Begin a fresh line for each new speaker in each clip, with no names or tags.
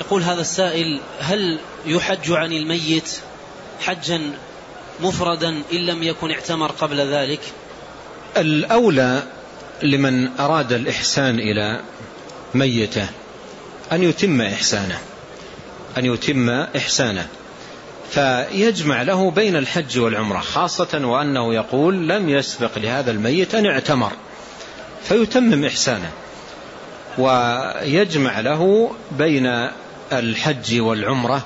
يقول هذا السائل هل يحج عن الميت حجا مفردا إن لم يكن اعتمر قبل ذلك؟
الأولى لمن أراد الإحسان إلى ميته أن يتم إحسانه أن يتم إحسانه. فيجمع له بين الحج والعمرة خاصة وأنه يقول لم يسبق لهذا الميت أن اعتمر فيتمم إحسانه. ويجمع له بين الحج والعمرة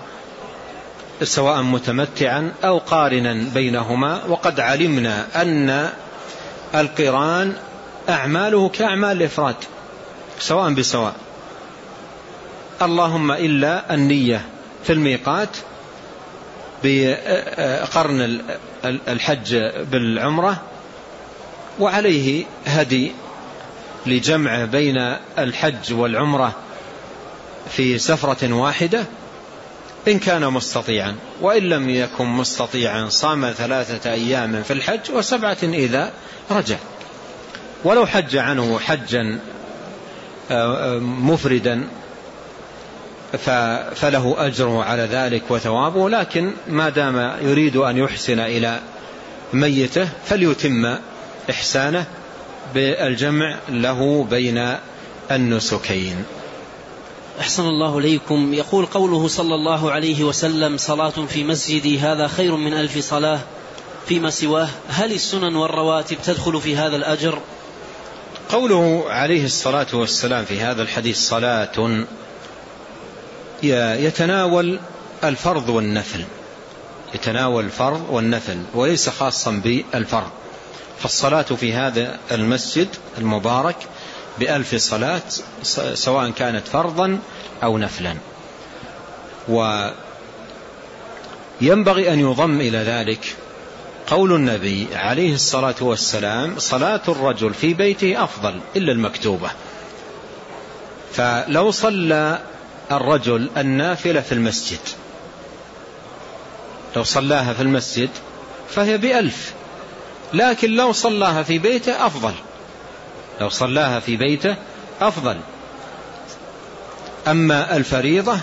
سواء متمتعا أو قارنا بينهما. وقد علمنا أن القران أعماله كأعمال الإفراد سواء بسواء. اللهم إلا النية في الميقات بقرن الحج بالعمرة وعليه هدي لجمع بين الحج والعمرة في سفرة واحدة إن كان مستطيعا وإن لم يكن مستطيعا صام ثلاثة أيام في الحج وسبعة إذا رجع. ولو حج عنه حجا آه، آه، مفردا فله أجره على ذلك وثوابه لكن ما دام يريد أن يحسن إلى ميته فليتم إحسانه بالجمع له بين النسكين.
أحسن الله إليكم. يقول قوله صلى الله عليه وسلم صلاة في مسجدي هذا خير من ألف صلاة فيما سواه. هل السنن والرواتب تدخل في هذا الأجر?
قوله عليه الصلاة والسلام في هذا الحديث صلاة يتناول الفرض والنفل. يتناول الفرض والنفل وليس خاصا بالفرض. فالصلاة في هذا المسجد المبارك بألف صلاة سواء كانت فرضا أو نفلا. وينبغي أن يضم إلى ذلك قول النبي عليه الصلاة والسلام صلاة الرجل في بيته أفضل إلا المكتوبة فلو صلى الرجل النافلة في المسجد لو صلاها في المسجد فهي بألف. لكن لو صلاها في بيته أفضل. لو صلاها في بيته أفضل. أما الفريضة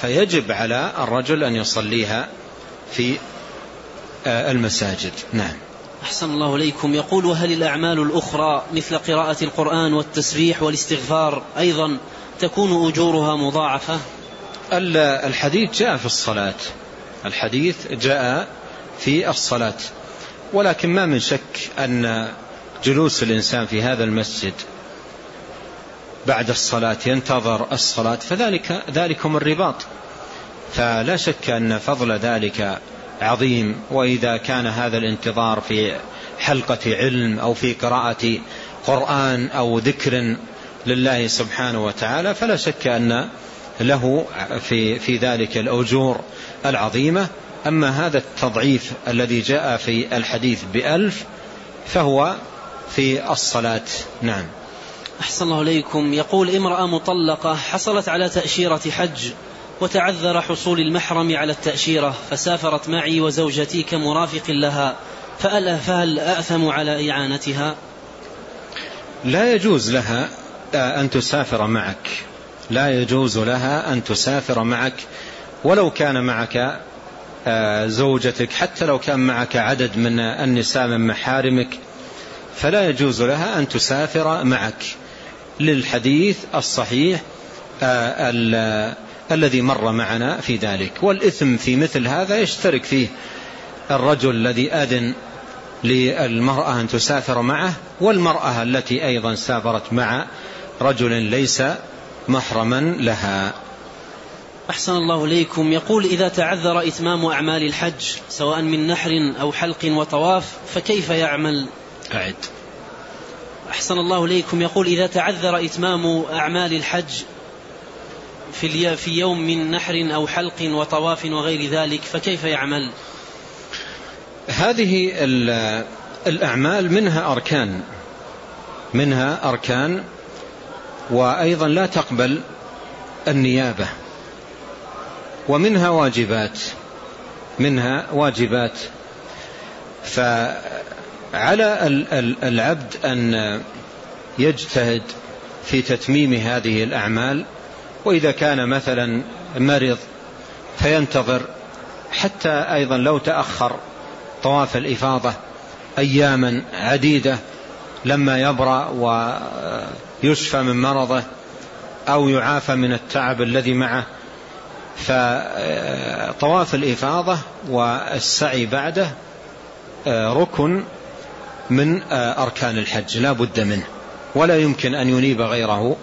فيجب على الرجل أن يصليها في آه، المساجد. نعم.
أحسن الله إليكم. يقول وهل الأعمال الأخرى مثل قراءة القرآن والتسبيح والاستغفار أيضا تكون أجورها مضاعفة؟
الحديث جاء في الصلاة. الحديث جاء في الصلاة. ولكن ما من شك أن جلوس الإنسان في هذا المسجد بعد الصلاة ينتظر الصلاة فذلك ذلكم الرباط. فلا شك أن فضل ذلك عظيم وإذا كان هذا الانتظار في حلقة علم أو في قراءة قرآن أو ذكر لله سبحانه وتعالى فلا شك أن له في, في ذلك الأجور العظيمة. أما هذا التضعيف الذي جاء في الحديث بألف فهو في الصلاة. نعم.
أحسن الله إليكم. يقول امرأة مطلقة حصلت على تأشيرة حج وتعذر حصول المحرم على التأشيرة فسافرت معي وزوجتي كمرافق لها فألا فهل أأثم على إعانتها؟
لا يجوز لها أن تسافر معك. لا يجوز لها أن تسافر معك ولو كان معك آه، زوجتك حتى لو كان معك عدد من النساء من محارمك فلا يجوز لها أن تسافر معك للحديث الصحيح آه، الذي مر معنا في ذلك. والإثم في مثل هذا يشترك فيه الرجل الذي أذن للمرأة أن تسافر معه والمرأة التي أيضا سافرت مع رجل ليس محرما لها.
أحسن الله إليكم. يقول إذا تعذر إتمام أعمال الحج سواء من نحر أو حلق وطواف فكيف يعمل؟
أعد.
أحسن الله إليكم. يقول إذا تعذر إتمام أعمال الحج في, في يوم من نحر أو حلق وطواف وغير ذلك فكيف يعمل؟
هذه الأعمال منها أركان منها أركان وأيضا لا تقبل النيابة. ومنها واجبات منها واجبات. فعلى العبد أن يجتهد في تتميم هذه الأعمال وإذا كان مثلا مرض فينتظر حتى أيضا لو تأخر طواف الإفاضة أياما عديدة لما يبرأ ويشفى من مرضه أو يعافى من التعب الذي معه فطواف الإفاضة والسعي بعده ركن من أركان الحج لا بد منه ولا يمكن أن ينيب غيره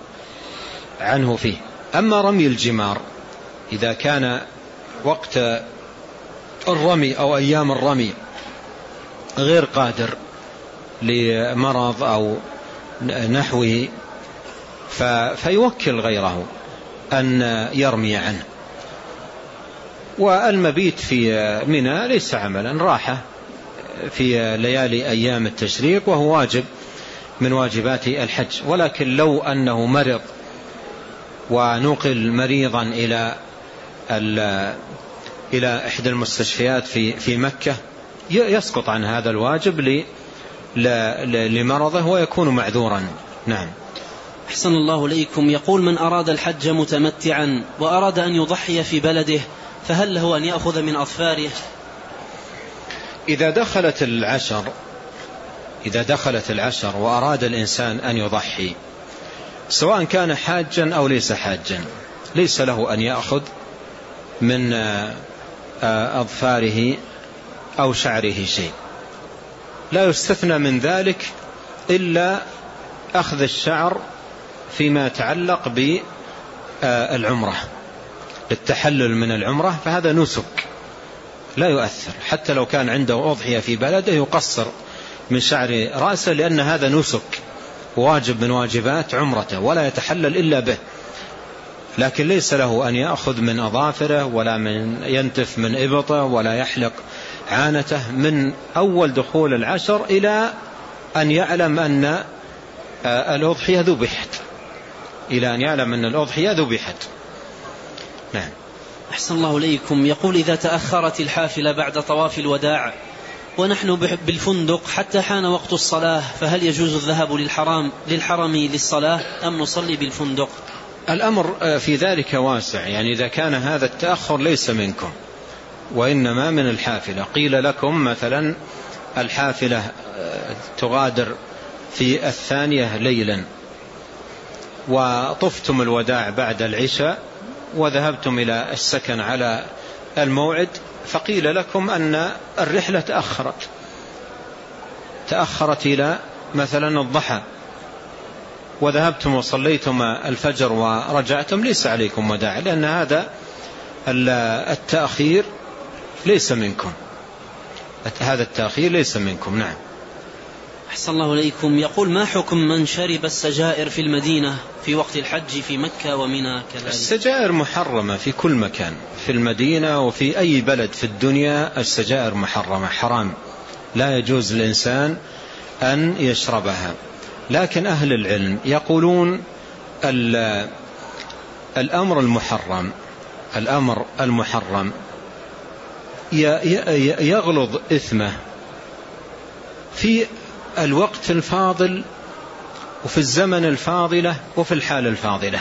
عنه فيه. أما رمي الجمار إذا كان وقت الرمي أو أيام الرمي غير قادر لمرض أو نحوه فيوكل غيره أن يرمي عنه. والمبيت في منى ليس عملا راحة في ليالي أيام التشريق وهو واجب من واجبات الحج. ولكن لو أنه مرض ونقل مريضا إلى إلى إحدى المستشفيات في في مكة يسقط عن هذا الواجب لمرضه ويكون معذورا. نعم.
أحسن الله إليكم. يقول من أراد الحج متمتعا وأراد أن يضحي في بلده فهل له أن يأخذ من أظفاره
إذا دخلت العشر إذا دخلت العشر وأراد الإنسان أن يضحي سواء كان حاجا أو ليس حاجا ليس له أن يأخذ من أظفاره أو شعره شيء. لا يستثنى من ذلك إلا أخذ الشعر فيما يتعلق بالعمرة. التحلل من العمرة فهذا نسك لا يؤثر. حتى لو كان عنده أضحية في بلده يقصر من شعر رأسه لأن هذا نسك واجب من واجبات عمرته ولا يتحلل إلا به. لكن ليس له أن يأخذ من أظافره ولا من ينتف من إبطه ولا يحلق عانته من أول دخول العشر إلى أن يعلم أن الأضحية ذبحت. إلى أن يعلم أن الأضحية ذبحت. نعم.
أحسن الله إليكم. يقول إذا تأخرت الحافلة بعد طواف الوداع ونحن بالفندق حتى حان وقت الصلاة فهل يجوز الذهاب للحرام للحرم للصلاة أم نصلي بالفندق؟
الأمر في ذلك واسع. يعني إذا كان هذا التأخر ليس منكم وإنما من الحافلة. قيل لكم مثلا الحافلة تغادر في الثانية ليلا وطفتم الوداع بعد العشاء وذهبتم إلى السكن على الموعد فقيل لكم أن الرحلة تأخرت. تأخرت إلى مثلا الضحى. وذهبتم وصليتم الفجر ورجعتم ليس عليكم وداع لأن هذا التأخير ليس منكم. هذا التأخير ليس منكم نعم.
أحسن الله إليكم. يقول ما حكم من شرب السجائر في المدينة في وقت الحج في مكة ومنى كذلك؟
السجائر محرمة في كل مكان في المدينة وفي أي بلد في الدنيا السجائر محرمة حرام. لا يجوز للإنسان أن يشربها. لكن أهل العلم يقولون الأمر المحرم الأمر المحرم يغلظ إثمه في الوقت الفاضل وفي الزمن الفاضلة وفي الحال الفاضلة.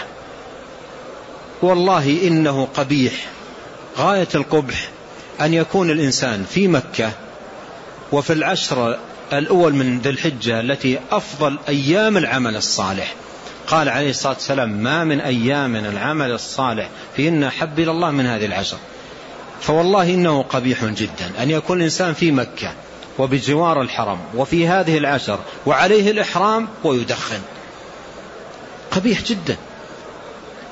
والله إنه قبيح غاية القبح أن يكون الإنسان في مكة وفي العشر الأول من ذي الحجة التي أفضل أيام العمل الصالح. قال عليه الصلاة والسلام ما من أيام العمل الصالح فإن حب إلى الله من هذه العشر. فوالله إنه قبيح جدا أن يكون الإنسان في مكة وبجوار الحرم وفي هذه العشر وعليه الإحرام ويدخن. قبيح جدا.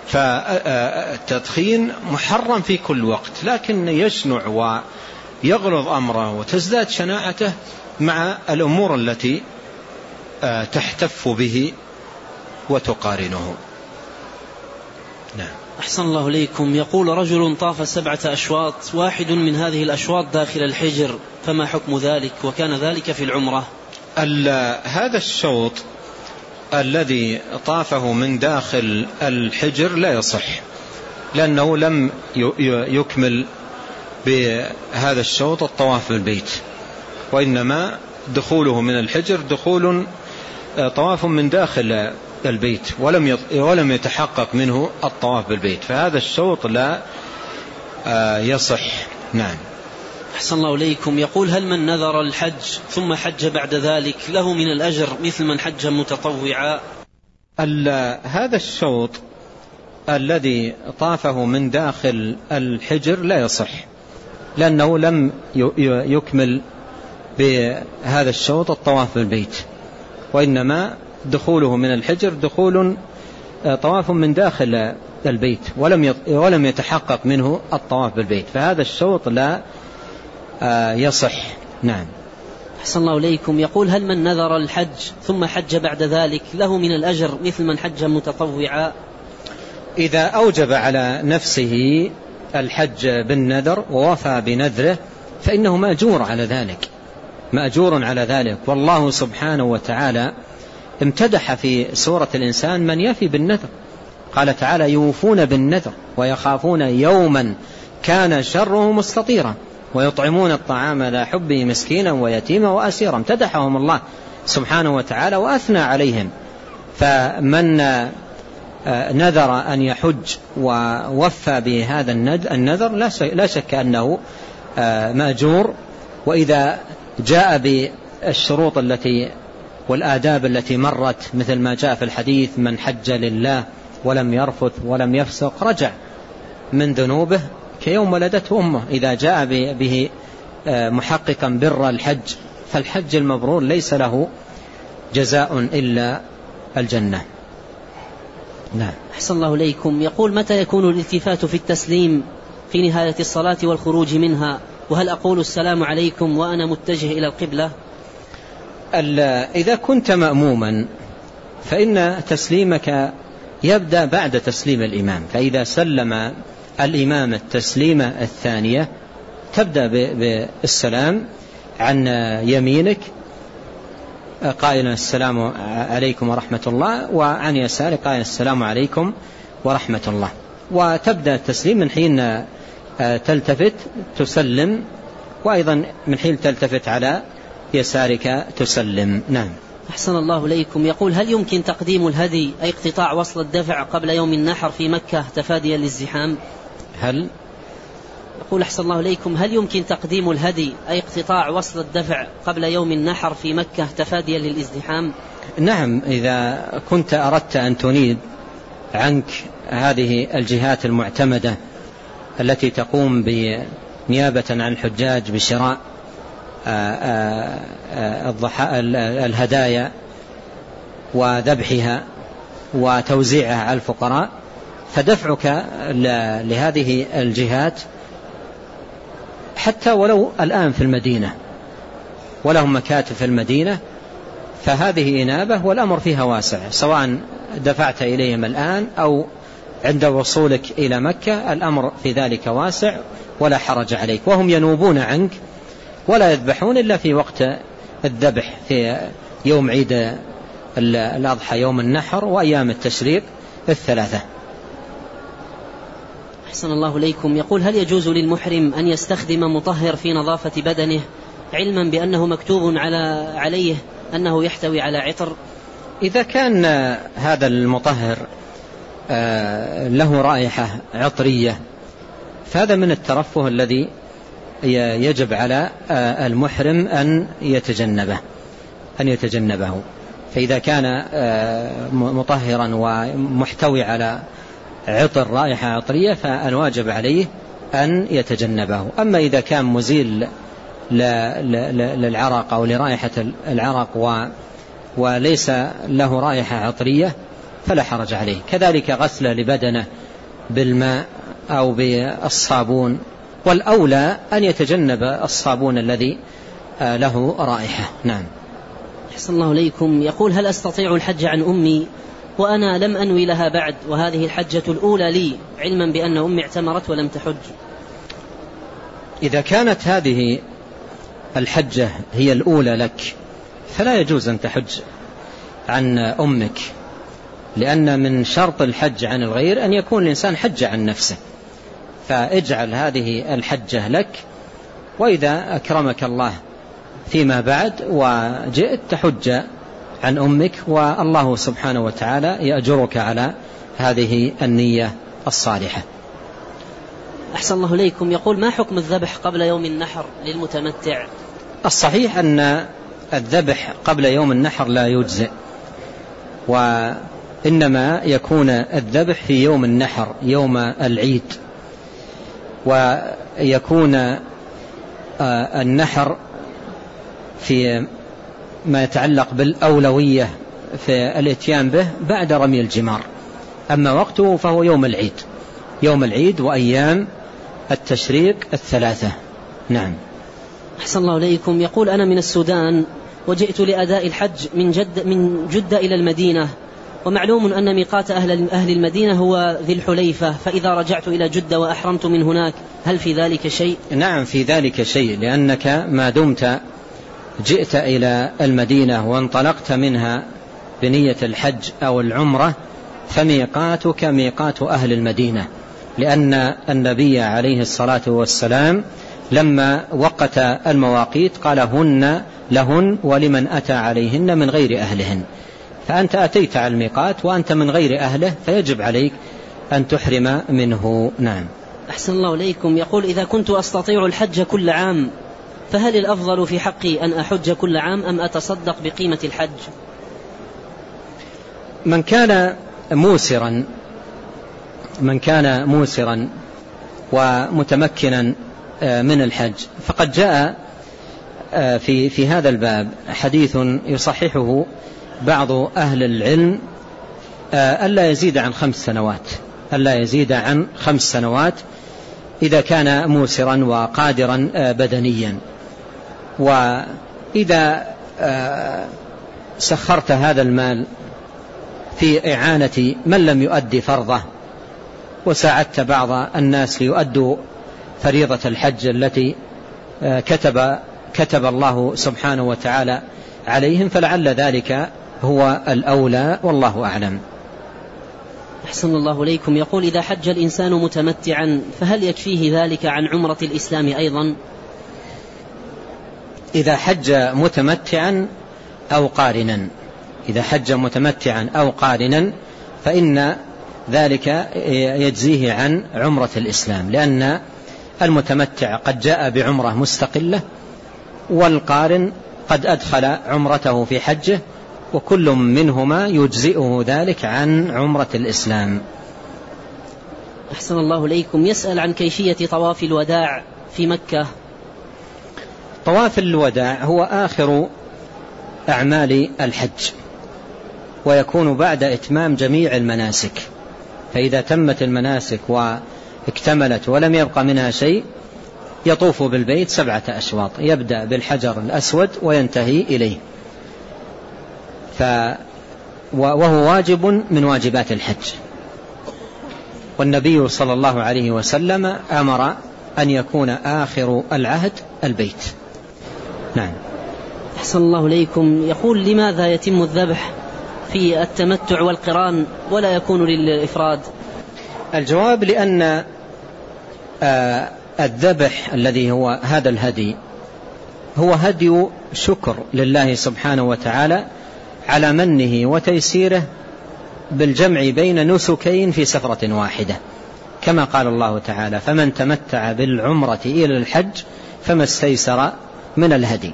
فالتدخين محرم في كل وقت لكن يشنع ويغلظ أمره وتزداد شناعته مع الأمور التي تحتف به وتقارنه.
نعم. أحسن الله إليكم. يقول رجل طاف سبعة أشواط واحد من هذه الأشواط داخل الحجر فما حكم ذلك؟ وكان ذلك في العمرة.
هذا الشوط الذي طافه من داخل الحجر لا يصح لأنه لم يكمل بهذا الشوط الطواف بالبيت وإنما دخوله من الحجر دخول طواف من داخل البيت ولم ولم يتحقق منه الطواف بالبيت فهذا الشوط لا آه، يصح. نعم.
أحسن الله إليكم. يقول هل من نذر الحج ثم حج بعد ذلك؟ له من الأجر مثل من حج متطوعا.
هذا الشوط الذي طافه من داخل الحجر لا يصح لأنه لم يكمل بهذا الشوط الطواف بالبيت وإنما دخوله من الحجر دخول آه، طواف من داخل البيت ولم ولم يتحقق منه الطواف بالبيت. فهذا الشوط لا آه، يصح. نعم.
أحسن الله إليكم. يقول هل من نذر الحج ثم حج بعد ذلك؟ له من الأجر مثل من حج متطوعا.
إذا أوجب على نفسه الحج بالنذر ووفى بنذره فإنه مأجور على ذلك. مأجور على ذلك. والله سبحانه وتعالى امتدح في سورة الإنسان من يفي بالنذر. قال تعالى يوفون بالنذر ويخافون يوما كان شره مستطيرا ويطعمون الطعام لا حبه مسكينا ويتيما وأسيرا. امتدحهم الله سبحانه وتعالى وأثنى عليهم. فمن آه، نذر أن يحج ووفى بهذا النذر لا شك أنه آه، مأجور. وإذا جاء بالشروط التي والآداب التي مرت مثل ما جاء في الحديث من حج لله ولم يرفث ولم يفسق رجع من ذنوبه كيوم ولدته أمه. إذا جاء به آه، محققا بر الحج فالحج المبرور ليس له جزاء إلا الجنة.
نعم. أحسن الله إليكم. يقول متى يكون الالتفات في التسليم في نهاية الصلاة والخروج منها؟ وهل أقول السلام عليكم وأنا متجه إلى القبلة؟
إذا كنت مأموما فإن تسليمك يبدأ بعد تسليم الإمام فإذا سلم الإمام التسليمة الثانية تبدأ بالسلام عن يمينك قائلا السلام عليكم ورحمة الله وعن يسارك قائلا السلام عليكم ورحمة الله. وتبدأ التسليم من حين تلتفت تسلم وأيضا من حين تلتفت على يسارك تسلم. نعم.
أحسن الله إليكم. يقول هل يمكن تقديم الهدي أي اقتطاع وصل الدفع قبل يوم النحر في مكة تفاديا للزحام؟
هل؟
يقول أحسن الله إليكم. هل يمكن تقديم الهدي أي اقتطاع وصل الدفع قبل يوم النحر في مكة تفاديا للازدحام؟
نعم إذا كنت أردت أن تنيد عنك هذه الجهات المعتمدة التي تقوم بنيابة عن الحجاج بشراء الهدايا وذبحها وتوزيعها على الفقراء فدفعك لهذه الجهات حتى ولو الآن في المدينة ولهم مكاتب في المدينة فهذه إنابة والأمر فيها واسع سواء دفعت إليهم الآن أو عند وصولك إلى مكة الأمر في ذلك واسع ولا حرج عليك وهم ينوبون عنك ولا يذبحون إلا في وقت الذبح في يوم عيد الأضحى يوم النحر وأيام التشريق الثلاثة.
أحسن الله إليكم. يقول هل يجوز للمحرم أن يستخدم مطهر في نظافة بدنه علما بأنه مكتوب على عليه أنه يحتوي على عطر؟
إذا كان هذا المطهر آه، له رائحة عطرية فهذا من الترفه الذي يجب على آه، المحرم أن يتجنبه أن يتجنبه. فإذا كان آه، مطهرا ومحتوي على عطر رائحة عطرية فالواجب عليه أن يتجنبه. أما إذا كان مزيل للعرق أو لرائحة العرق وليس له رائحة عطرية فلا حرج عليه. كذلك غسله لبدنه بالماء أو بالصابون والأولى أن يتجنب الصابون الذي آه، له رائحة. نعم.
أحسن الله إليكم. يقول هل أستطيع الحج عن أمي وأنا لم أنوي لها بعد؟ وهذه الحجة الأولى لي علما بأن أمي اعتمرت ولم تحج.
إذا كانت هذه الحجة هي الأولى لك فلا يجوز أن تحج عن أمك لأن من شرط الحج عن الغير أن يكون الإنسان حج عن نفسه. فاجعل هذه الحجة لك وإذا أكرمك الله فيما بعد وجئت تحج عن أمك والله سبحانه وتعالى يأجرك على هذه النية الصالحة.
أحسن الله إليكم. يقول ما حكم الذبح قبل يوم النحر للمتمتع؟
الصحيح أن الذبح قبل يوم النحر لا يجزئ وإنما يكون الذبح في يوم النحر يوم العيد. ويكون آه، النحر في ما يتعلق بالأولوية في الإتيان به بعد رمي الجمار. أما وقته فهو يوم العيد. يوم العيد وأيام التشريق الثلاثة. نعم.
أحسن الله إليكم. يقول أنا من السودان وجئت لأداء الحج من, جد من جدة إلى المدينة. ومعلوم أن ميقات أهل, أهل المدينة هو ذي الحليفة فإذا رجعت إلى جدة وأحرمت من هناك هل في ذلك شيء؟
نعم في ذلك شيء لأنك ما دمت جئت إلى المدينة وانطلقت منها بنية الحج أو العمرة فميقاتك ميقات أهل المدينة لأن النبي عليه الصلاة والسلام لما وقت المواقيت قال هن لهن ولمن أتى عليهن من غير أهلهن فأنت أتيت على الميقات وأنت من غير أهله فيجب عليك أن تحرم منه. نعم.
أحسن الله إليكم. يقول إذا كنت أستطيع الحج كل عام فهل الأفضل في حقي أن أحج كل عام أم أتصدق بقيمة الحج؟
من كان موسرا من كان موسرا ومتمكنا آه، من الحج فقد جاء آه، في في هذا الباب حديث يصححه بعض أهل العلم آه، ألا يزيد عن خمس سنوات. ألا يزيد عن خمس سنوات إذا كان موسرا وقادرا بدنيا. وإذا سخرت هذا المال في إعانة من لم يؤدي فرضه وساعدت بعض الناس ليؤدوا فريضة الحج التي آه، كتب كتب الله سبحانه وتعالى عليهم فلعل ذلك هو الأولى والله أعلم.
أحسن الله إليكم. يقول إذا حج الإنسان متمتعا فهل يكفيه ذلك عن عمرة الإسلام أيضا؟
إذا حج متمتعا أو قارنا. إذا حج متمتعا أو قارنا فإن ذلك يجزيه عن عمرة الإسلام لأن المتمتع قد جاء بعمرة مستقلة والقارن قد أدخل عمرته في حجه وكل منهما يجزئه ذلك عن عمرة الإسلام.
أحسن الله إليكم. يسأل عن كيفية طواف الوداع في مكة.
طواف الوداع هو آخر أعمال الحج ويكون بعد إتمام جميع المناسك. فإذا تمت المناسك واكتملت ولم يبق منها شيء يطوف بالبيت سبعة أشواط. يبدأ بالحجر الأسود وينتهي إليه. ف وهو واجب من واجبات الحج. والنبي صلى الله عليه وسلم أمر أن يكون آخر العهد البيت. نعم.
أحسن الله إليكم. يقول لماذا يتم الذبح في التمتع والقران ولا يكون للإفراد؟
الجواب لأن آه، الذبح الذي هو هذا الهدي هو هدي شكر لله سبحانه وتعالى على منه وتيسيره بالجمع بين نسكين في سفرة واحدة. كما قال الله تعالى فمن تمتع بالعمرة إلى الحج فما استيسر من الهدي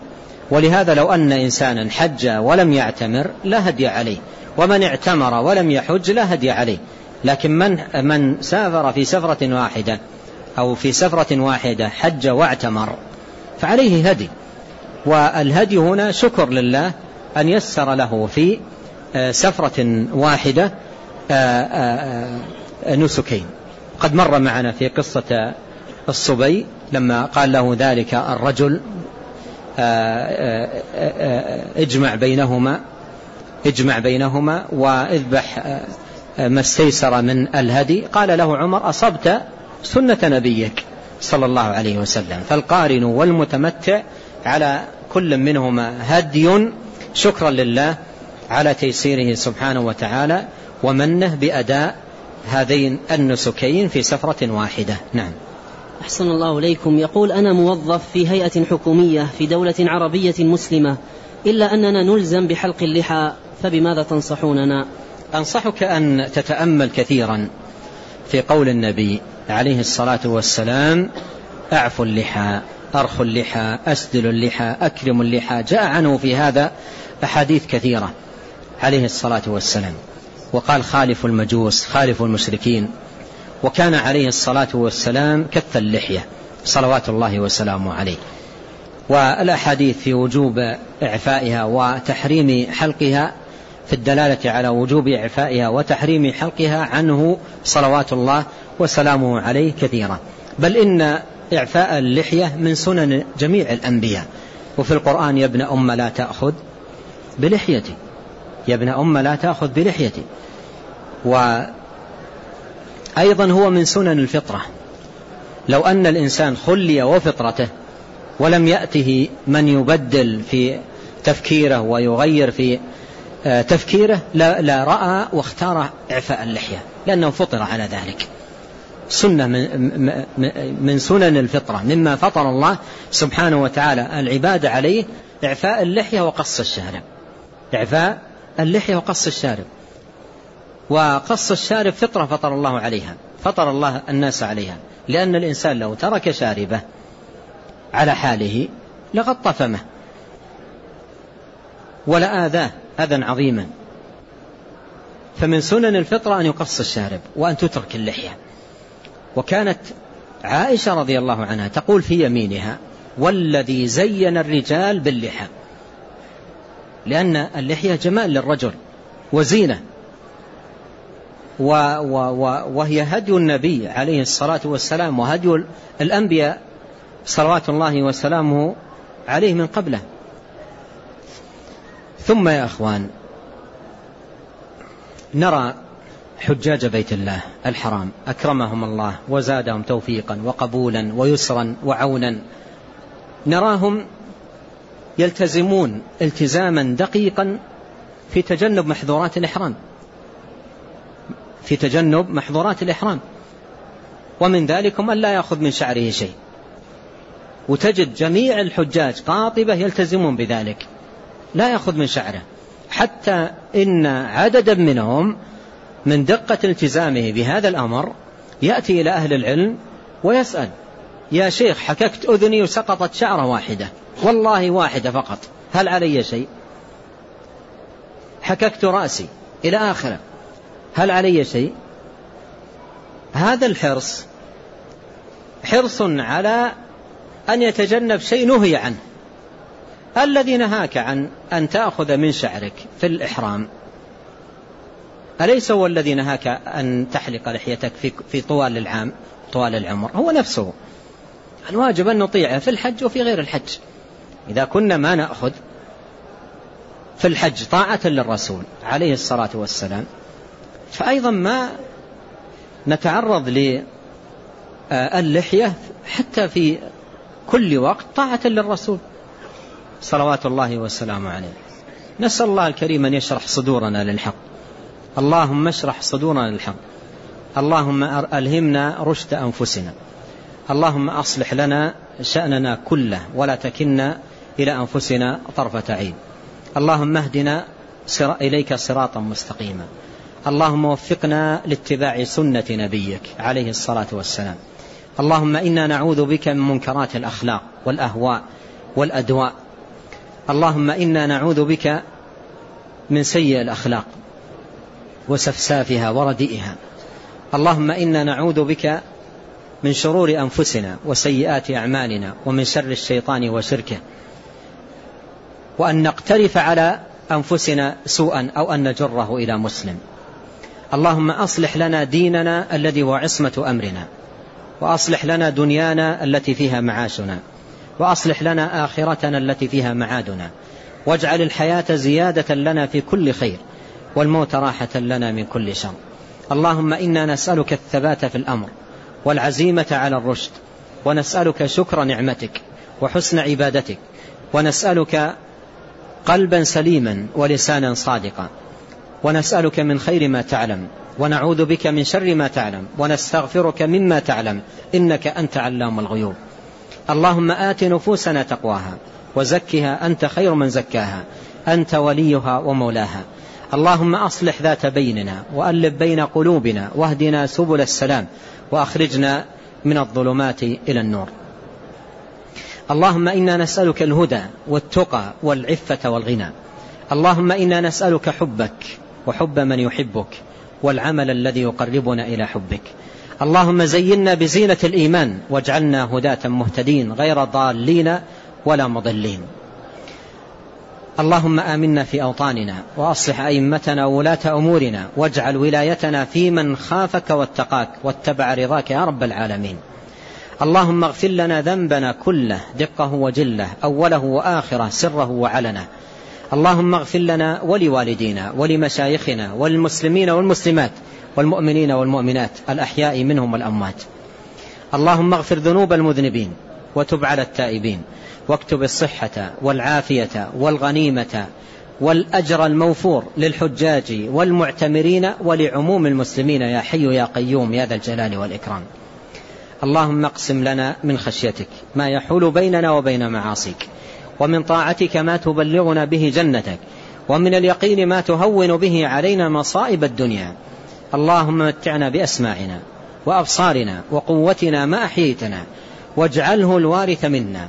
ولهذا لو أن إنسانا حج ولم يعتمر لا هدي عليه ومن اعتمر ولم يحج لا هدي عليه. لكن من, من سافر في سفرة واحدة أو في سفرة واحدة حج واعتمر فعليه هدي. والهدي هنا شكر لله أن يسر له في آه، سفرة واحدة آه، آه، نسكين. قد مر معنا في قصة الصبي لما قال له ذلك الرجل اجمع بينهما اجمع بينهما واذبح ما استيسر من الهدي. قال له عمر أصبت سنة نبيك صلى الله عليه وسلم. فالقارن والمتمتع على كل منهما هدي شكرا لله على تيسيره سبحانه وتعالى ومنه بأداء هذين النسكين في سفرة واحدة. نعم.
أحسن الله إليكم. يقول أنا موظف في هيئة حكومية في دولة عربية مسلمة. إلا أننا نلزم بحلق اللحى فبماذا تنصحوننا؟
أنصحك أن تتأمل كثيرا في قول النبي عليه الصلاة والسلام أعفوا اللحى أرخوا اللحى أسدلوا اللحى أكرموا اللحى. جاء عنه في هذا أحاديث كثيرة عليه الصلاة والسلام. وقال خالف المجوس خالف المشركين. وكان عليه الصلاة والسلام كث اللحية صلوات الله وسلامه عليه. والأحاديث في وجوب إعفائها وتحريم حلقها في الدلالة على وجوب إعفائها وتحريم حلقها عنه صلوات الله وسلامه عليه كثيرا بل إن إعفاء اللحية من سنن جميع الأنبياء. وفي القرآن يا ابن أم لا تأخذ. بلحيتي. يا ابن أم لا تأخذ بلحيتي. وأيضا هو من سنن الفطرة. لو أن الإنسان خلي وفطرته ولم يأته من يبدل في تفكيره ويغير في آه، تفكيره لا, لا رأى واختار إعفاء اللحية لأنه فطر على ذلك. سنة من, من سنن الفطرة. مما فطر الله سبحانه وتعالى العباد عليه إعفاء اللحية وقص الشارب إعفاء اللحية وقص الشارب. وقص الشارب فطرة فطر الله عليها فطر الله الناس عليها لأن الإنسان لو ترك شاربه على حاله لغطى فمه ولآذاه أذى عظيما. فمن سنن الفطرة أن يقص الشارب وأن تترك اللحية. وكانت عائشة رضي الله عنها تقول في يمينها والذي زين الرجال باللحى لأن اللحية جمال للرجل وزينة. و و و وهي هدي النبي عليه الصلاة والسلام وهدي الأنبياء صلوات الله وسلامه عليه من قبله. ثم يا أخوان نرى حجاج بيت الله الحرام. أكرمهم الله وزادهم توفيقا وقبولا ويسرا وعونا. نراهم يلتزمون التزاما دقيقا في تجنب محظورات الإحرام. في تجنب محظورات الإحرام. ومن ذلكم أن لا يأخذ من شعره شيء. وتجد جميع الحجاج قاطبة يلتزمون بذلك. لا يأخذ من شعره. حتى إن عددا منهم من دقة التزامه بهذا الأمر يأتي إلى أهل العلم ويسأل. يا شيخ حككت أذني وسقطت شعرة واحدة. والله واحدة فقط. هل علي شيء؟ حككت رأسي إلى آخره. هل علي شيء؟ هذا الحرص. حرص على أن يتجنب شيء نهي عنه. الذي نهاك عن أن تأخذ من شعرك في الإحرام. أليس هو الذي نهاك أن تحلق لحيتك في, طوال العام؟ طوال العمر. هو نفسه. الواجب أن نطيعه في الحج وفي غير الحج. إذا كنا ما نأخذ في الحج طاعة للرسول عليه الصلاة والسلام فأيضا ما نتعرض للحية حتى في كل وقت طاعة للرسول صلوات الله والسلام عليه. نسأل الله الكريم أن يشرح صدورنا للحق. اللهم اشرح صدورنا للحق. اللهم ألهمنا رشد أنفسنا. اللهم أصلح لنا شأننا كله ولا تكلنا إلى أنفسنا طرفة عين. اللهم اهدنا إليك صراطا مستقيما. اللهم وفقنا لاتباع سنة نبيك عليه الصلاة والسلام. اللهم إنا نعوذ بك من منكرات الأخلاق والأهواء والأدواء. اللهم إنا نعوذ بك من سيء الأخلاق وسفسافها وردئها. اللهم إنا نعوذ بك من شرور أنفسنا وسيئات أعمالنا ومن شر الشيطان وشركه. وأن نقترف على أنفسنا سوءا أو أن نجره إلى مسلم. اللهم أصلح لنا ديننا الذي هو عصمة أمرنا. وأصلح لنا دنيانا التي فيها معاشنا. وأصلح لنا آخرتنا التي فيها معادنا. واجعل الحياة زيادة لنا في كل خير والموت راحة لنا من كل شر. اللهم إنا نسألك الثبات في الأمر. والعزيمة على الرشد. ونسألك شكر نعمتك وحسن عبادتك. ونسألك قلبا سليما ولسانا صادقا. ونسألك من خير ما تعلم. ونعوذ بك من شر ما تعلم. ونستغفرك مما تعلم. إنك أنت علام الغيوب. اللهم آت نفوسنا تقواها وزكها أنت خير من زكاها. أنت وليها ومولاها. اللهم أصلح ذات بيننا وألف بين قلوبنا واهدنا سبل السلام. وأخرجنا من الظلمات إلى النور. اللهم إنا نسألك الهدى والتقى والعفة والغنى. اللهم إنا نسألك حبك وحب من يحبك والعمل الذي يقربنا إلى حبك. اللهم زينا بزينة الإيمان واجعلنا هداة مهتدين غير ضالين ولا مضلين. اللهم آمنا في أوطاننا وأصلح أئمتنا وولاة أمورنا واجعل ولايتنا في من خافك واتقاك واتبع رضاك يا رب العالمين. اللهم اغفر لنا ذنبنا كله دقه وجله أوله وآخره سره وعلنه. اللهم اغفر لنا ولوالدينا ولمشايخنا والمسلمين والمسلمات والمؤمنين والمؤمنات الأحياء منهم والأموات. اللهم اغفر ذنوب المذنبين وتب على التائبين. واكتب الصحة والعافية والغنيمة والأجر الموفور للحجاج والمعتمرين ولعموم المسلمين يا حي يا قيوم يا ذا الجلال والإكرام. اللهم اقسم لنا من خشيتك ما يحول بيننا وبين معاصيك ومن طاعتك ما تبلغنا به جنتك ومن اليقين ما تهون به علينا مصائب الدنيا. اللهم متعنا بأسماعنا وأبصارنا وقوتنا ما أحييتنا واجعله الوارث منا.